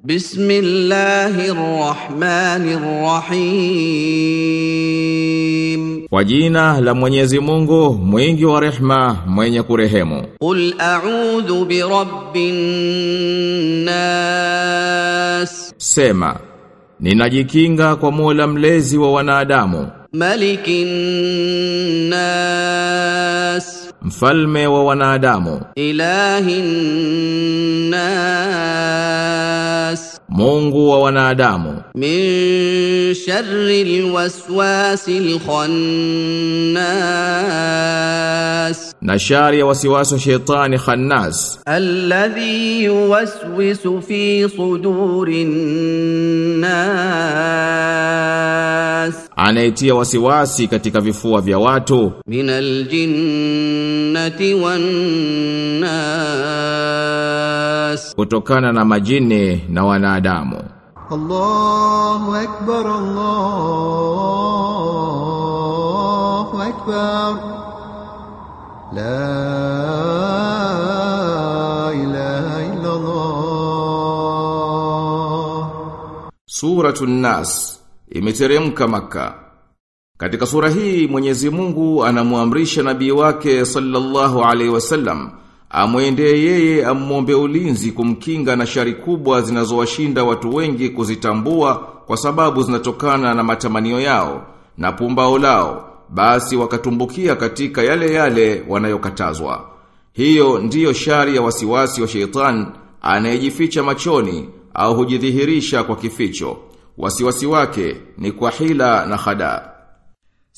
بسم الله الرحمن الرحيم Kwa jina la Mwenyezi Mungu, mwingi wa rehma, mwenye kurehemu. قل أعوذ برب الناس Sema, ninajikinga kwa Mola mlezi wa wanadamu, ملك الناس mfalme wa wanadamu, إله الناس Mungu wa wanadamu. Min sharril waswasil khannas, na shari ya wasiwasi shetani khannas. Alladhi yuwaswisu fi sudurin nas, anaitia wasiwasi katika vifua vya watu. Minal jinnati wan nas nas, kutokana na majini na wanadamu. Allahu akbar, Allahu akbar, la ilaha illa Allah. Suratul Nas imeteremka maka. Katika sura hii Mwenyezi Mungu anamuamrisha nabii wake sallallahu alaihi wasallam amwendee yeye ammombe ulinzi kumkinga na shari kubwa zinazowashinda watu wengi kuzitambua kwa sababu zinatokana na matamanio yao na pumbao lao basi wakatumbukia katika yale yale wanayokatazwa. Hiyo ndiyo shari ya wasiwasi wa sheitan anayejificha machoni au hujidhihirisha kwa kificho. Wasiwasi wake ni kwa hila na khada.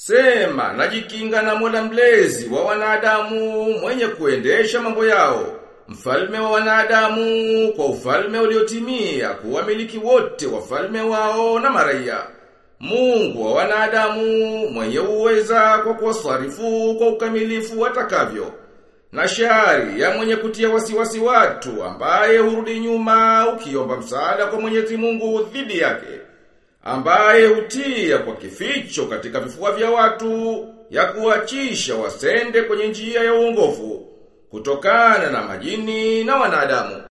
Sema, najikinga na mola mlezi wa wanadamu mwenye kuendesha mambo yao. Mfalme wa wanadamu kwa ufalme uliotimia kuwamiliki wote wafalme wao na maraia. Mungu wa wanadamu mwenye uweza kwa kuwasarifu kwa ukamilifu watakavyo. Na shari ya mwenye kutia wasiwasi watu ambaye hurudi nyuma ukiomba msaada kwa Mwenyezi Mungu dhidi yake. Ambaye hutia kwa kificho katika vifua vya watu ya kuachisha wasende kwenye njia ya uongofu kutokana na majini na wanadamu.